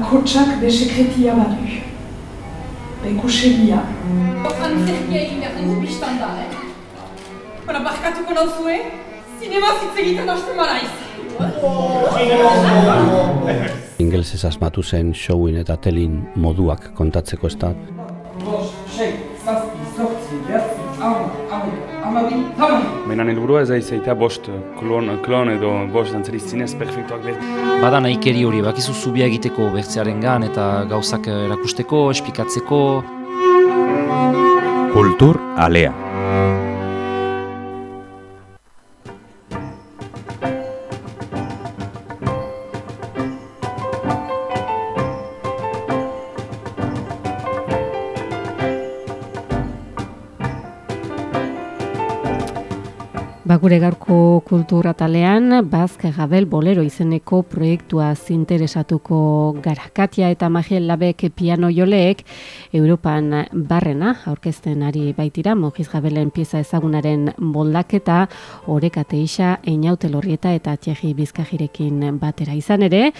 bakotsak be sekretia badu. Be kusegia. Antzerkia egin behar dugu biztan da, eh? Bara, barkatuko nauzue, zinema zitzegiten hasten maraiz. Ingelsez asmatu zen showin eta telin moduak kontatzeko ez da. Menan helburua ez aizaita bost klon, klon edo bost dantzari zinez perfektuak behar. Bada nahikeri hori, bakizu zubia egiteko bertzearen gan eta gauzak erakusteko, espikatzeko. Kultur alea. Gure gaurko kultura talean, Bazke Gabel Bolero izeneko proiektua zinteresatuko gara. Katia eta Magiel Labek piano joleek Europan barrena aurkezten ari baitira, Mojiz Gabelen pieza ezagunaren moldaketa, orekate isa, einaute lorrieta eta txegi bizkajirekin batera izan ere,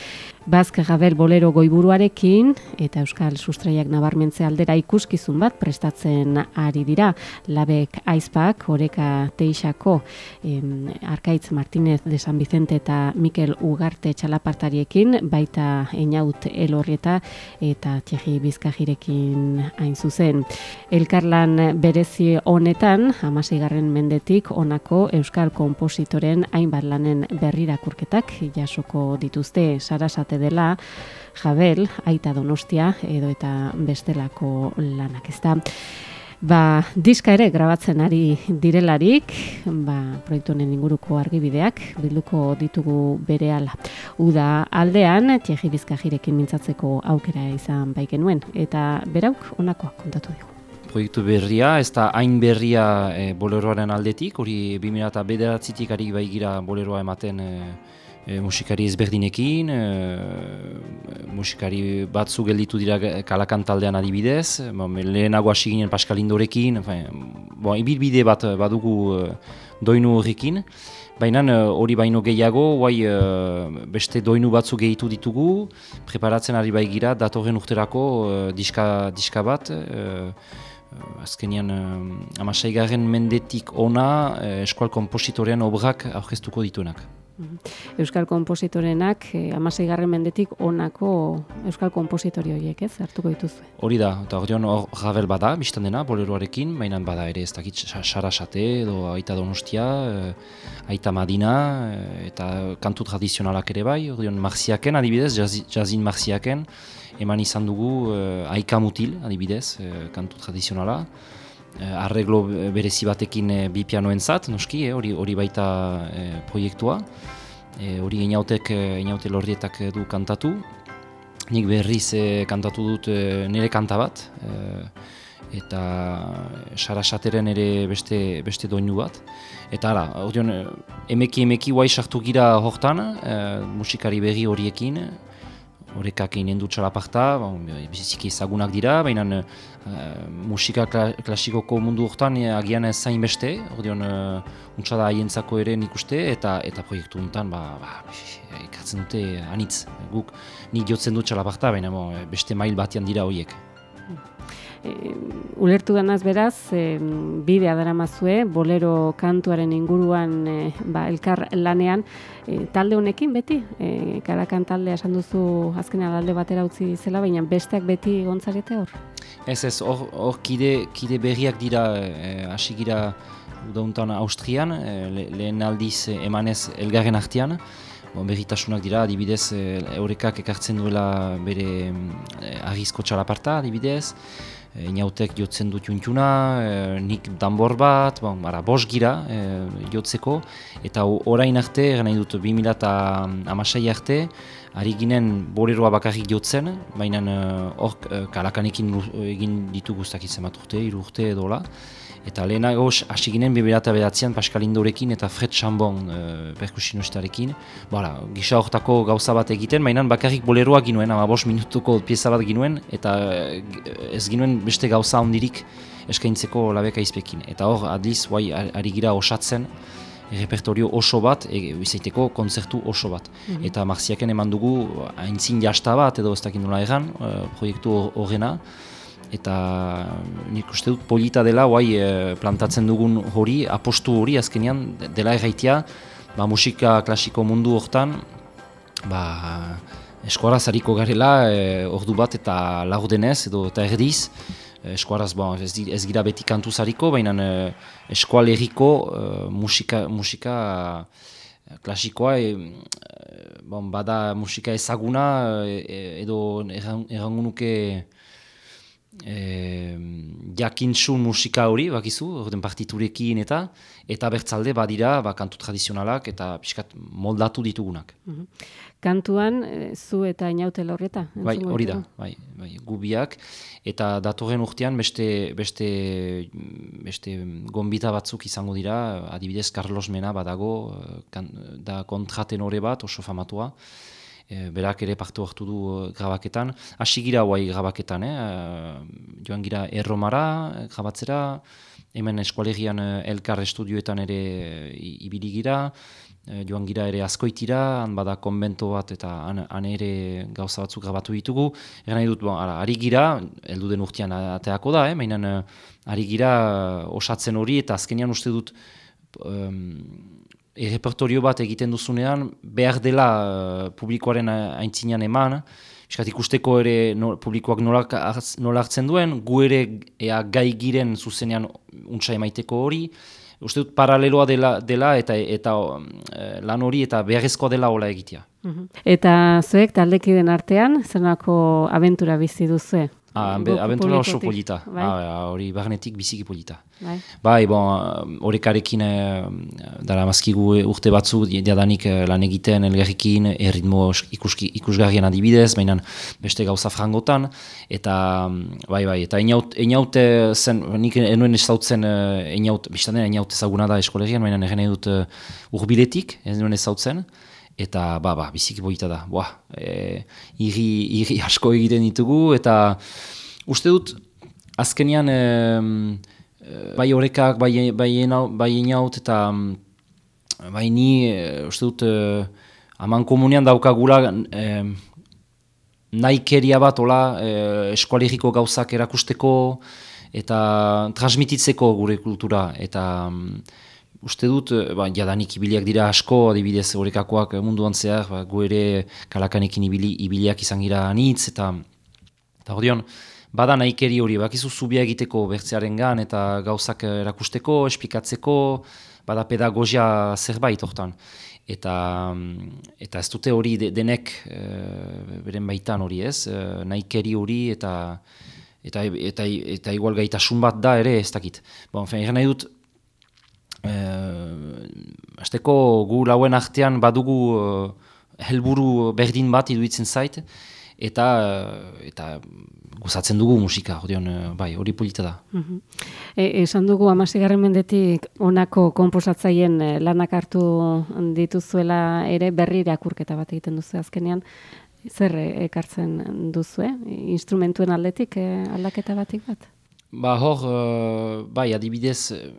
Bazke Gabel Bolero goiburuarekin eta Euskal Sustraiak nabarmentze aldera ikuskizun bat prestatzen ari dira. Labek aizpak, oreka teixako, em, Arkaitz Martínez de San Vicente eta Mikel Ugarte txalapartariekin, baita Einaut Elorrieta eta Txegi Bizkajirekin hain zuzen. Elkarlan berezi honetan, amaseigarren mendetik honako Euskal Kompositoren hainbat lanen berrirakurketak jasoko dituzte sarasate dela, Jabel, Aita Donostia edo eta bestelako lanak ezta. Ba, diska ere grabatzen ari direlarik, ba, proiektu honen inguruko argibideak bilduko ditugu berehala. Uda aldean, txegi bizkajirekin mintzatzeko aukera izan bai genuen, eta berauk honakoa kontatu digu. Proiektu berria, ez da hain berria e, boleroaren aldetik, hori 2009-tik ari bai gira boleroa ematen e, e, musikari ezberdinekin, e, musikari batzu gelditu dira kalakan taldean adibidez, bo, lehenago hasi ginen Pascal Indorekin, bon, ibilbide bat badugu e, doinu horrekin, Baina hori baino gehiago, guai, beste doinu batzu gehitu ditugu, preparatzen ari bai gira, datorren urterako diska, diska bat, azkenian amasaigarren mendetik ona eskual kompositorean obrak aurkeztuko dituenak. Euskal kompositorenak eh, amaseigarren mendetik onako Euskal kompositori horiek ez, hartuko dituzue. Hori da, eta hori hor Ravel bada, biztan dena, boleroarekin, baina bada ere ez dakit Sarasate edo Aita Donostia, eh, Aita Madina, eh, eta kantu tradizionalak ere bai, hori marziaken adibidez, jazin marziaken, eman izan dugu eh, Aika Mutil adibidez, kantu tradizionala, arreglo berezi batekin eh, bi pianoen zat, noski, hori hori baita eh, proiektua. Hori eh, inautek, inaute lorrietak du kantatu. Nik berriz eh, kantatu dut eh, nire kanta bat. Eh, eta sarasateren ere beste, beste doinu bat. Eta ara, ordeon, emeki emeki guai sartu gira hortan, eh, musikari berri horiekin, horrekak egin du txalaparta, bon, biziki ezagunak dira, baina uh, musika klasikoko mundu hortan uh, agian zain beste, ordeon uh, untsa da haientzako ere nik uste, eta, eta proiektu honetan ba, ba, ikatzen dute anitz, guk nik jotzen du txalaparta, baina beste mail batean dira horiek. E, ulertu denaz beraz, e, bidea dara mazue, bolero kantuaren inguruan e, ba, elkar lanean, e, talde honekin beti, e, karakan taldea esan duzu azkenean alde batera utzi zela, baina besteak beti gontzarete hor? Ez ez, hor kide, kide berriak dira, hasi e, gira udauntan Austrian, e, lehen aldiz emanez elgarren artean, Bon, berritasunak dira, adibidez, eurekak ekartzen duela bere eh, argizko txalaparta, adibidez, inautek jotzen dut juntuna, e, nik danbor bat, bon, ara, bos gira e, jotzeko, eta orain arte, nahi dut 2006 arte, ari ginen boleroa bakarrik jotzen, baina hor e, kalakanekin egin ditu guztak izan bat urte, iru urte edola, Eta lehenago hasi ginen 2009an Pascal Indorekin eta Fred Chambon uh, perkusinustarekin. Bara, gisa hortako gauza bat egiten, mainan bakarrik boleroa ginuen, ama bos minutuko pieza bat ginuen, eta ez ginuen beste gauza ondirik eskaintzeko labeka izpekin. Eta hor, adliz, guai, ari gira osatzen, repertorio oso bat, e, izaiteko kontzertu oso bat. Eta marziaken eman dugu haintzin jasta bat, edo ez dakit nola egan, eh, proiektu hor- horrena, eta nik uste dut polita dela, guai eh, plantatzen dugun hori, apostu hori azkenean dela erraitea, ba, musika klasiko mundu hortan, ba, eskuaraz hariko garela, e, ordu bat eta laurdenez edo eta erdiz, Eh, eskuaraz bon, ez, di- ez gira beti kantuz hariko, baina e, eskualeriko e, musika, musika klasikoa, e, e, bon, bada musika ezaguna e, edo erran- errango nuke e, jakintsun musika hori, bakizu, orden partiturekin eta, eta bertzalde badira ba, kantu tradizionalak eta pixkat moldatu ditugunak. Kantuan, eh, zu eta inaute lorreta. Bai, hori da, bai, bai, gubiak, eta datorren urtean beste, beste, beste gombita batzuk izango dira, adibidez Carlos Mena badago, eh, kan, da kontratenore bat, oso famatua, e, berak ere parte hartu du eh, grabaketan, hasi gira guai grabaketan, eh? eh, joan gira erromara grabatzera, hemen eskualegian elkar estudioetan ere ibili gira, joan gira ere askoitira, han bada konbento bat eta han, han ere gauza batzuk grabatu ditugu. Egan nahi dut, bon, ara, ari gira, heldu den urtean ateako da, eh? mainan ari gira osatzen hori eta azkenean uste dut um, errepertorio bat egiten duzunean, behar dela eh, publikoaren aintzinean eman, Eskat ikusteko ere no, publikoak nola, nola hartzen duen, gu ere ea gai giren zuzenean untsa emaiteko hori, uste dut paraleloa dela, dela eta eta eh, lan hori eta beharrezkoa dela hola egitea. Mhm. Eta zuek taldekiden artean, zenako abentura bizi duzu? Ah, abentura oso polita, Bai, ah, hori barnetik biziki polita. bai. Bai, bon, horrekarekin eh, dara mazkigu urte batzu diadanik eh, lan egiten elgarrikin, erritmo ikuski, ikusgarrian adibidez, baina beste gauza frangotan, eta bai, bai, eta einaut eh, zen, nik enuen ezautzen eh, einaut, biztan dena einaut ezaguna da eskolegian, baina egen dut urbiletik, ez nuen ezautzen, eta ba, ba, biziki polita da, boa, e, iri, iri asko egiten ditugu, eta uste dut, azkenean, eh, bai horrekak, bai, bai, enau- bai inaut, eta mm, bai ni, eh, uste dut, eh, haman komunian daukagula, em, naikeria bat, hola, eh, eskualeriko gauzak erakusteko, eta transmititzeko gure kultura, eta mm, uste dut, eh, ba, jadanik ibiliak dira asko, adibidez horrekakoak eh, munduan zehar, ba, gu ere kalakanekin ibili, ibiliak izan gira anitz, eta eta ordion, bada nahikeri hori, bakizu zubia egiteko bertzearen gan, eta gauzak eh, erakusteko, esplikatzeko, bada pedagogia zerbait hortan. Eta, mm, eta ez dute hori de- denek eh, beren baitan hori ez, eh, nahikeri hori eta eta, eta, eta igual gaitasun bat da ere ez dakit. Bon, fen, nahi dut, eh, azteko gu lauen artean badugu eh, helburu berdin bat iduitzen zait, eta, eh, eta gozatzen dugu musika, ordion, eh, bai, hori polita da. Mhm. E, esan dugu amasegarren mendetik honako konposatzaien eh, lanak hartu dituzuela ere berri irakurketa bat egiten duzu azkenean. Zer eh, ekartzen duzue? Instrumentuen aldetik eh, aldaketa batik bat? Ba hor, eh, bai, adibidez, eh,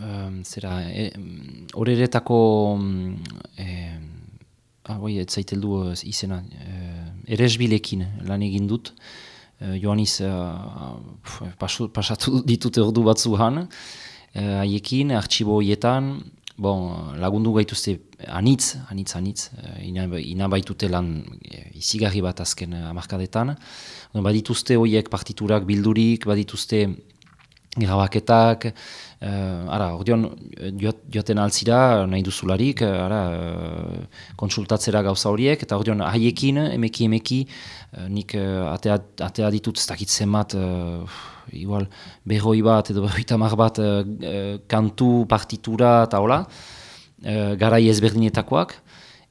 em, zera, eh, em, horeretako, mm, eh, ah, bai, ez zaiteldu eh, izena, eh, eresbilekin lan egin dut, eh, Joaniz, eh, pasu- pasatu ditut ordu batzu han, eh, haiekin, artxibo hoietan, bon, lagundu gaituzte anitz, anitz, anitz, eh, ina, ina baitute lan eh, izigarri bat azken eh, hamarkadetan. Orduan, Badituzte horiek partiturak bildurik, badituzte grabaketak, uh, ara, ordeon, joat, joaten altzira, nahi duzularik, eh, ara, uh, konsultatzera gauza horiek, eta ordeon, haiekin, emeki, emeki, eh, nik uh, atea, atea ditut ez dakit zenbat, uh, igual, berroi bat edo berroi tamar bat uh, kantu, partitura eta hola, uh, garai ezberdinetakoak,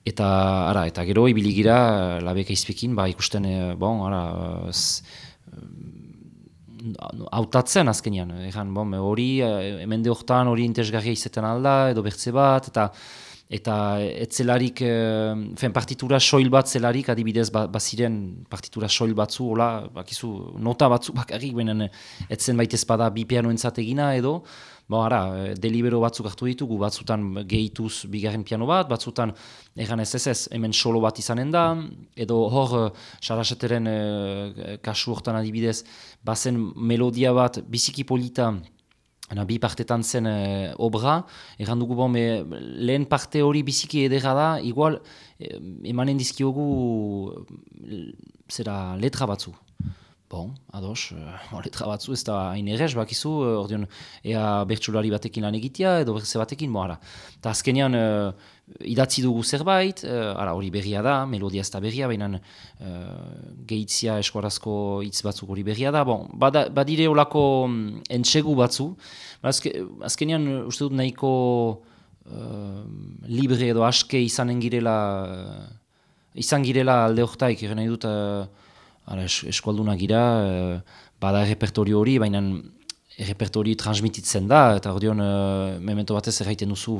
eta ara, eta gero ibili gira labeka ba ikusten, eh, bon, ara, eh, s- hautatzen azkenean, egan, bon, hori, eh, emende hortan hori interesgarria izaten alda, edo bertze bat, eta eta etzelarik, eh, fen, partitura soil bat zelarik, adibidez, ba, baziren partitura soil batzu, hola, bakizu, nota batzu bakarrik, benen etzen baitez bada bi pianoentzat edo, Bo, ara, eh, delibero batzuk hartu ditugu, batzutan gehituz bigarren piano bat, batzutan egan ez ez ez, hemen solo bat izanen da, edo hor, eh, Sarasateren e, kasu hortan adibidez, bazen melodia bat biziki polita, Ana, bi partetan zen e, obra, egan dugu bon, me, lehen parte hori biziki edera da, igual e, emanen dizkiogu zera letra batzu. Bon, ados, uh, letra batzu ez da hain errez, bakizu, uh, ordeon, ea bertsulari batekin lan egitea, edo berze batekin, bo, ara. Ta azkenean, uh, idatzi dugu zerbait, uh, ara, hori berria da, melodia ez da berria, baina uh, gehitzia eskuarazko hitz batzuk hori berria da, bon, bada, badire olako um, entxegu batzu, azke, azkenean, uste dut nahiko uh, libre edo aske izanen girela, uh, izan girela alde horretaik, nahi dut, Ara, es, eskualduna gira, e, bada repertorio hori, baina repertorio transmititzen da, eta hor dion, e, memento batez erraiten duzu,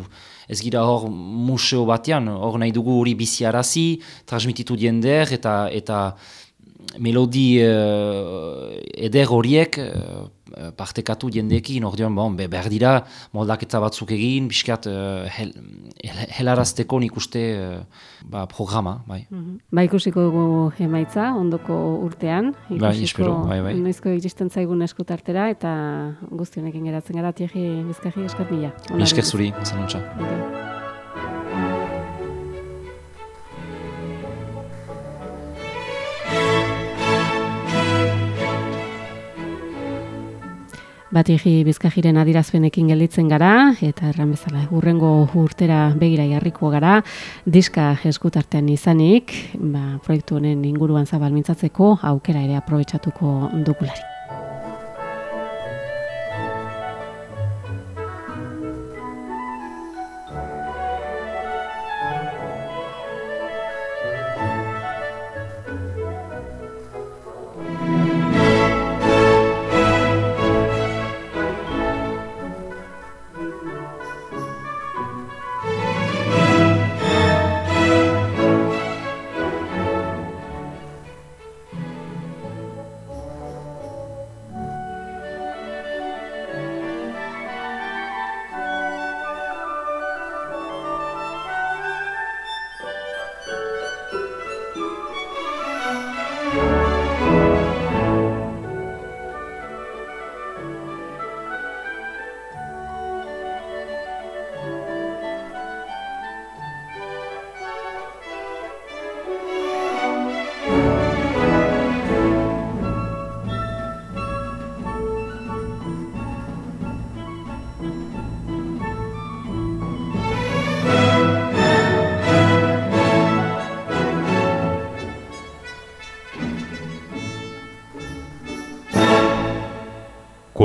ez gira hor museo batean, hor nahi dugu hori biziarazi, transmititu diender, eta, eta melodi uh, eder horiek uh, partekatu jendeekin, ordean, bon, be, behar dira moldaketa batzuk egin, biskat uh, hel, helarazteko nik uste ba, programa. Bai. Mm -hmm. Ba ikusiko dugu emaitza, ondoko urtean. Ikusiko, bai, espero, bai, bai. Noizko egiten zaigun eskutartera, eta guztionekin geratzen gara, tierri bizkaji eskat mila. Esker zuri, zanuntza. Batigi bizkajiren adirazpenekin gelditzen gara, eta erran bezala, urrengo urtera begira jarriko gara, diska eskutartean izanik, ba, proiektu honen inguruan zabal mintzatzeko, aukera ere aprobetsatuko dugulari.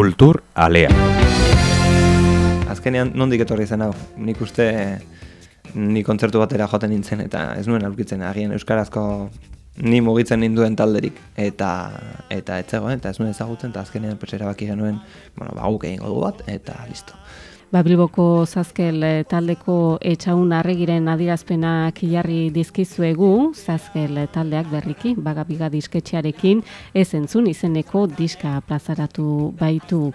Kultur alea. Azkenean nondik etorri zen hau. Nik uste ni kontzertu batera joaten nintzen eta ez nuen aurkitzen agian euskarazko ni mugitzen ninduen talderik eta eta etzegoen eta ez nuen ezagutzen eta azkenean pues erabaki genuen, bueno, ba guk egingo du bat eta listo. Ba, Bilboko Zazkel eh, taldeko etxaun arregiren adirazpenak jarri dizkizuegu, Zazkel taldeak berriki, bagabiga disketxearekin, ez entzun izeneko diska plazaratu baitu.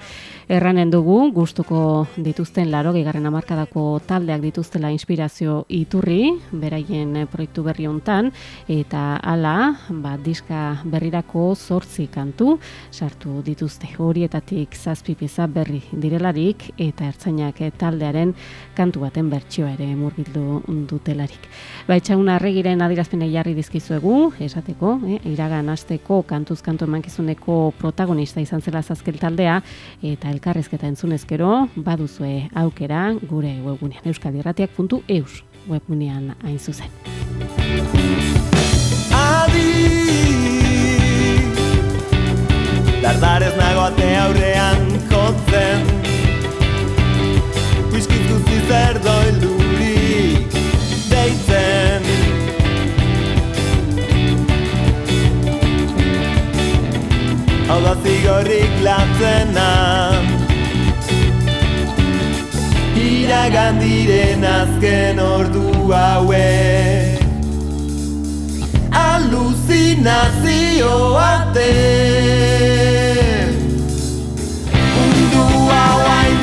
Erranen dugu, gustuko dituzten laro, gegarren amarkadako taldeak dituztela inspirazio iturri, beraien proiektu berri hontan, eta hala, ba, diska berrirako zortzi kantu, sartu dituzte horietatik zazpi berri direlarik, eta ertzainak Argiak taldearen kantu baten bertsioa ere murgildu dutelarik. Baitxauna arregiren adirazpene jarri dizkizuegu, esateko, eh, iragan asteko kantuz kantu emankizuneko protagonista izan zela zazkel taldea, eta elkarrezketa entzunezkero, baduzue aukera gure webgunean euskaldirratiak.eus webgunean hain zuzen. Adi Dardarez nagoate aurrean jotzen zer doi luri deitzen. Hau da zigorrik lantzena. Iragan diren azken ordu hauek. Aluzinazioaten Mundu hau hain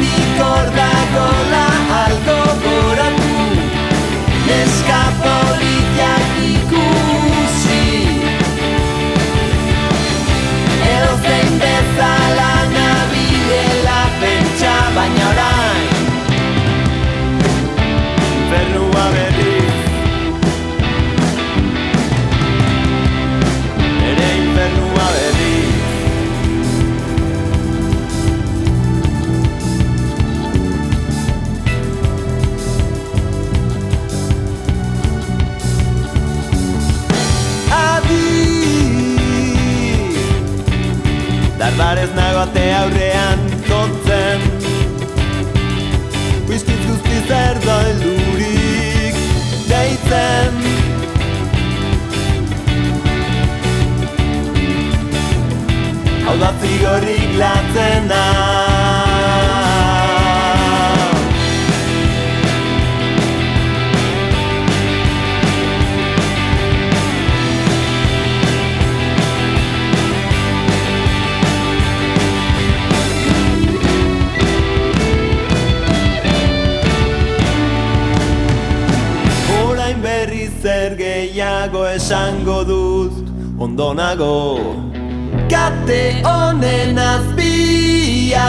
salbatzi horik lantzen da. Orain berri zer gehiago esango dut ondo nago kate honen azpia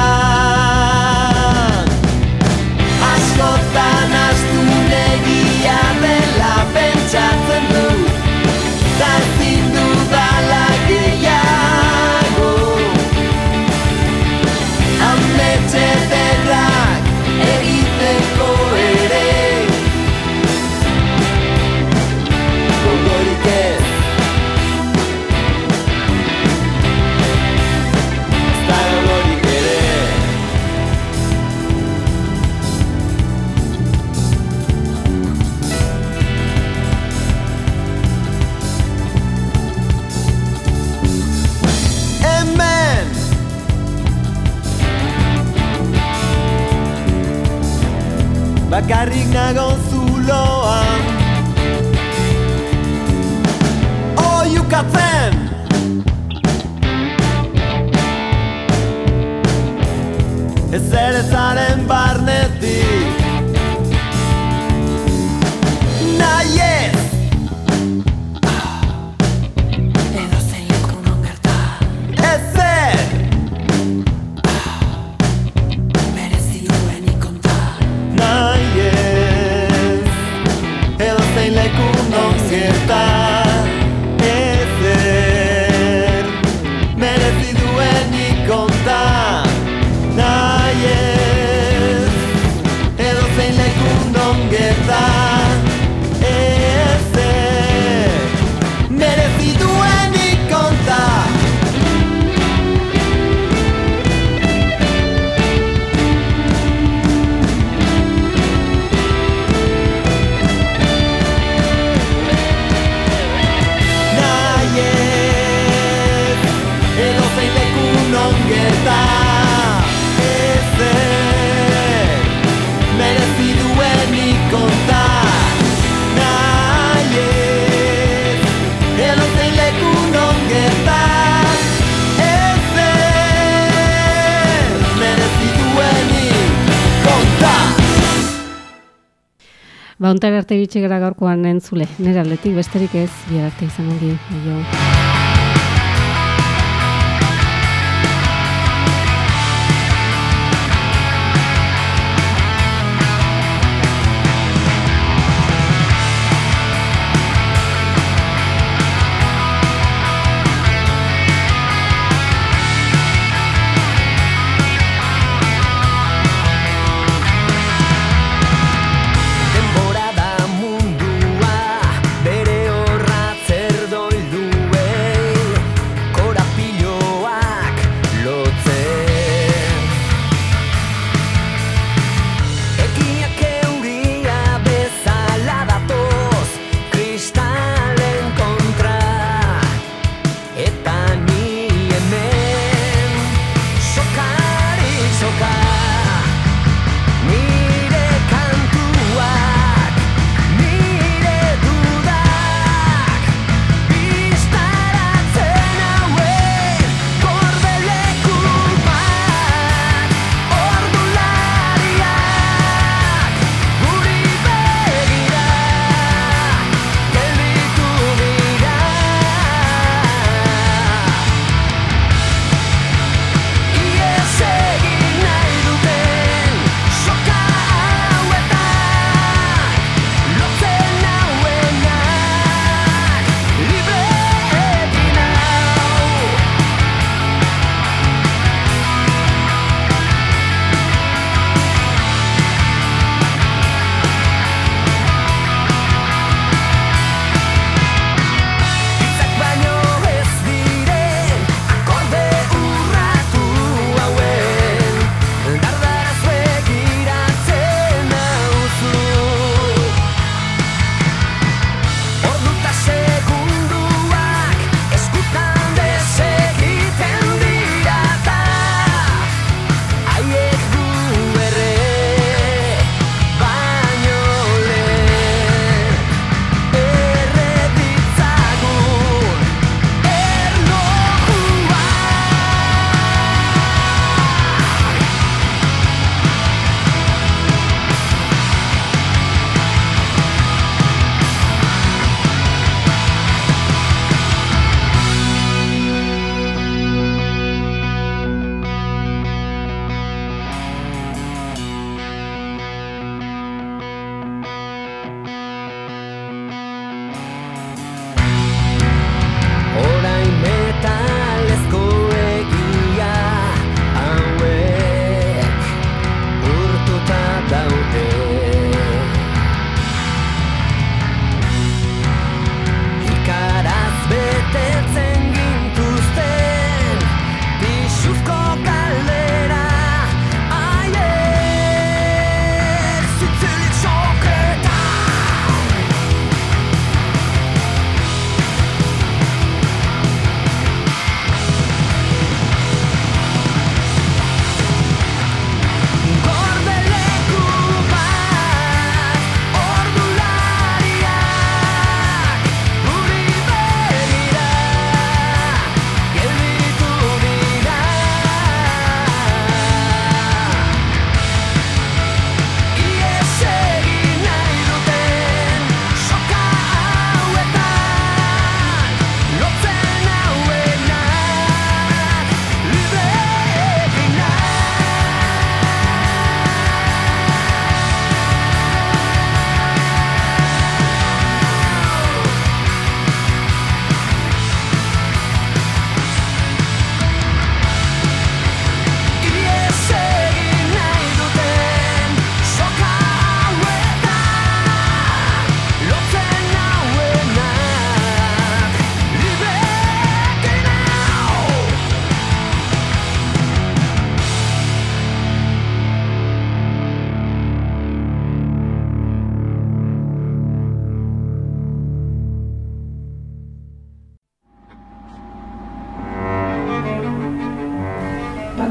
Askotan astun egia dela pentsatzen dut pensar arte bitxigara gaurkoan entzule, nera aldetik besterik ez, bi arte izan ongi, bai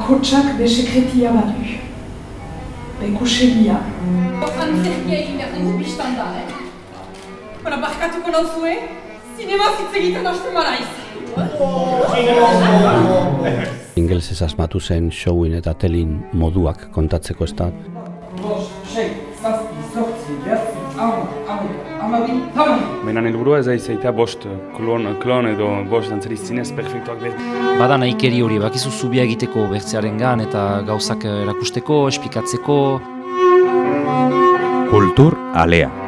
bakotsak be sekretia badu. Be kusegia. Antzerkia egin behar dugu biztan da, eh? Bara, barkatuko nauzue, zinema hitz egiten hasten maraiz. Ingelsez asmatu zen showin eta telin moduak kontatzeko ez da. Menan helburua ez aiz eitea bost klon, klon edo bost dantzari zinez perfektuak behar. Bada nahikeri hori, bakizu zubia egiteko bertzearen gan eta gauzak erakusteko, esplikatzeko. Kultur alea.